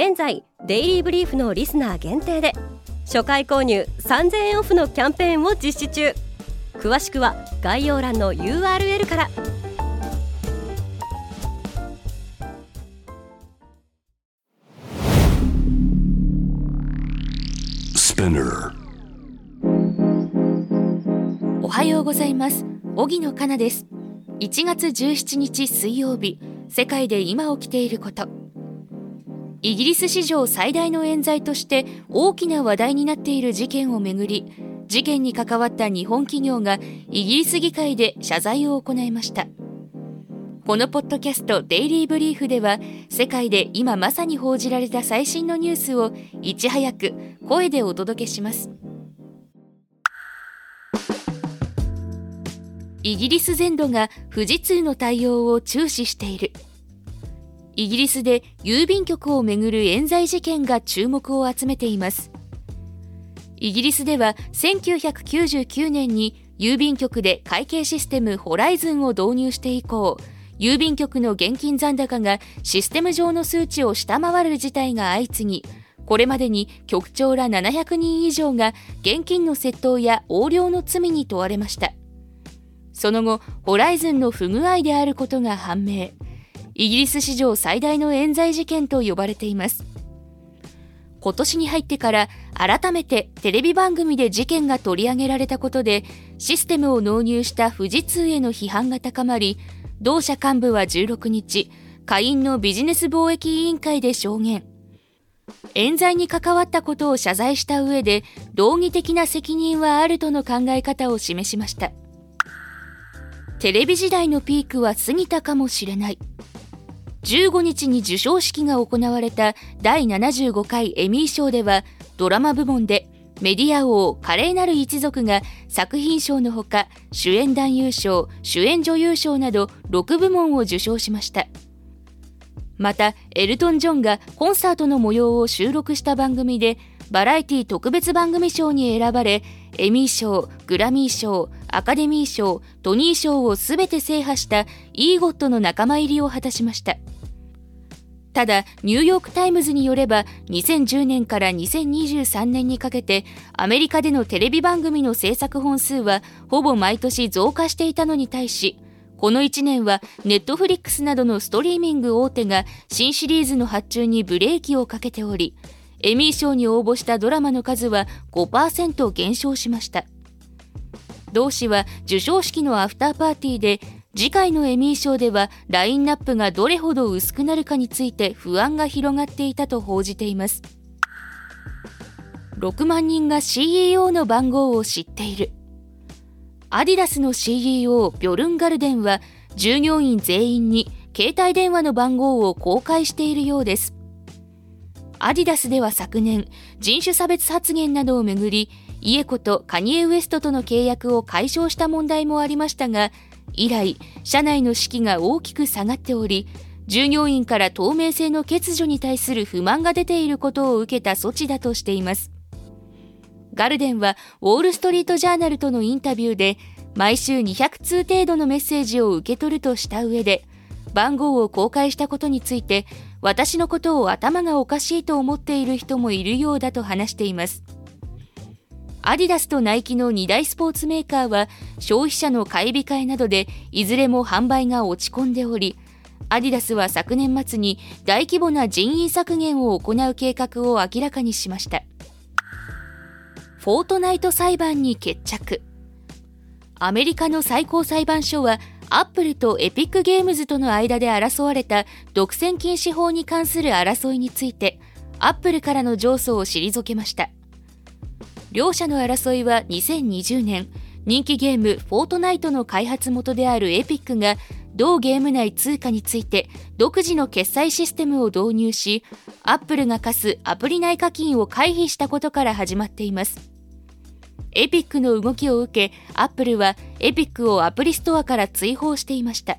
現在デイリーブリーフのリスナー限定で初回購入3000円オフのキャンペーンを実施中。詳しくは概要欄の URL から。おはようございます。荻野かなです。1月17日水曜日世界で今起きていることイギリス史上最大の冤罪として大きな話題になっている事件をめぐり事件に関わった日本企業がイギリス議会で謝罪を行いました。このポッドキャスト「デイリー・ブリーフ」では世界で今まさに報じられた最新のニュースをいち早く声でお届けします。イギリス全土が富士通の対応を注視している。イギリスで郵便局をめぐる冤罪事件が注目を集めています。イギリスでは1999年に郵便局で会計システムホライズンを導入して以降郵便局の現金残高がシステム上の数値を下回る事態が相次ぎこれまでに局長ら700人以上が現金の窃盗や横領の罪に問われました。その後ホライズンの不具合であることが判明。イギリス史上最大の冤罪事件と呼ばれています。今年に入ってから改めてテレビ番組で事件が取り上げられたことでシステムを納入した富士通への批判が高まり同社幹部は16日下院のビジネス貿易委員会で証言。冤罪に関わったことを謝罪した上で道義的な責任はあるとの考え方を示しました。テレビ時代のピークは過ぎたかもしれない。15日に授賞式が行われた第75回エミー賞ではドラマ部門でメディア王華麗なる一族が作品賞のほか主演男優賞主演女優賞など6部門を受賞しました。またエルトン・ジョンがコンサートの模様を収録した番組でバラエティ特別番組賞に選ばれエミー賞グラミー賞アカデミー賞トニー賞を全て制覇したイーゴットの仲間入りを果たしました。ただニューヨーク・タイムズによれば2010年から2023年にかけてアメリカでのテレビ番組の制作本数はほぼ毎年増加していたのに対しこの1年はネットフリックスなどのストリーミング大手が新シリーズの発注にブレーキをかけておりエミー賞に応募したドラマの数は5%減少しました。同氏は授賞式のアフターパーティーで次回のエミー賞ではラインナップがどれほど薄くなるかについて不安が広がっていたと報じています。6万人が CEO の番号を知っている。アディダスの CEO ビョルンガルデンは従業員全員に携帯電話の番号を公開しているようです。アディダスでは昨年人種差別発言などをめぐりイエコとカニエ・ウエストとの契約を解消した問題もありましたが以来社内の士気が大きく下がっており従業員から透明性の欠如に対する不満が出ていることを受けた措置だとしています。ガルデンはウォール・ストリート・ジャーナルとのインタビューで毎週200通程度のメッセージを受け取るとした上で番号を公開したことについて私のことを頭がおかしいと思っている人もいるようだと話しています。アディダスとナイキの2大スポーツメーカーは消費者の買い控えなどでいずれも販売が落ち込んでおりアディダスは昨年末に大規模な人員削減を行う計画を明らかにしました。フォートナイト裁判に決着。アメリカの最高裁判所はアップルとエピックゲームズとの間で争われた独占禁止法に関する争いについてアップルからの上訴を退けました。両者の争いは2020年人気ゲームフォートナイトの開発元であるエピックが同ゲーム内通貨について独自の決済システムを導入し、アップルが課すアプリ内課金を回避したことから始まっています。エピックの動きを受け、アップルはエピックをアプリストアから追放していました。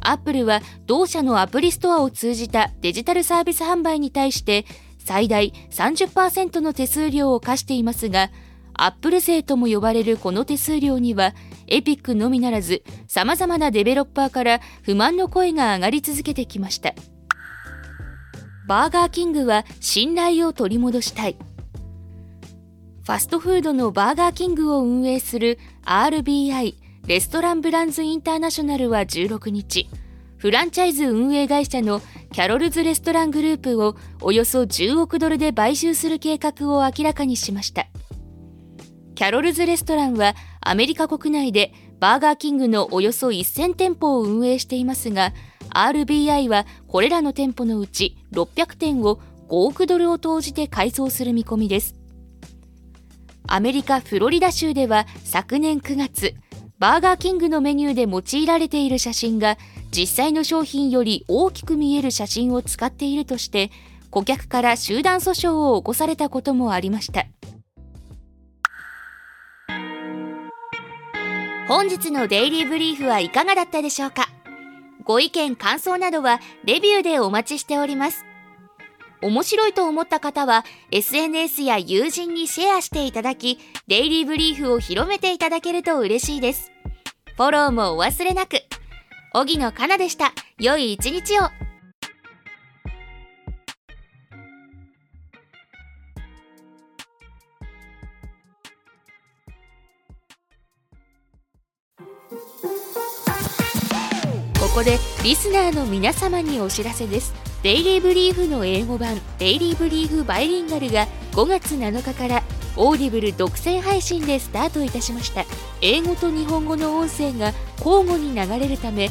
アップルは同社のアプリストアを通じたデジタルサービス販売に対して最大30%の手数料を課していますが、アップル税とも呼ばれるこの手数料には、エピックのみならず、様々なデベロッパーから不満の声が上がり続けてきました。バーガーキングは信頼を取り戻したい。ファストフードのバーガーキングを運営する RBI レストランブランズインターナショナルは16日、フランチャイズ運営会社のキャロルズレストラングループをおよそ10億ドルで買収する計画を明らかにしました。キャロルズレストランはアメリカ国内でバーガーキングのおよそ1000店舗を運営していますが、RBI はこれらの店舗のうち600店を5億ドルを投じて改装する見込みです。アメリカ・フロリダ州では昨年9月、バーガーキングのメニューで用いられている写真が実際の商品より大きく見える写真を使っているとして顧客から集団訴訟を起こされたこともありました。本日のデイリーブリーフはいかがだったでしょうか？ご意見感想などはレビューでお待ちしております。面白いと思った方は SNS や友人にシェアしていただきデイリーブリーフを広めていただけると嬉しいです。フォローもお忘れなく。荻野かなでした。良い一日を。こここでリスナーの皆様にお知らせです。デイリーブリーフの英語版デイリーブリーフバイリンガルが5月7日からオーディブル独占配信でスタートいたしました。英語と日本語の音声が交互に流れるため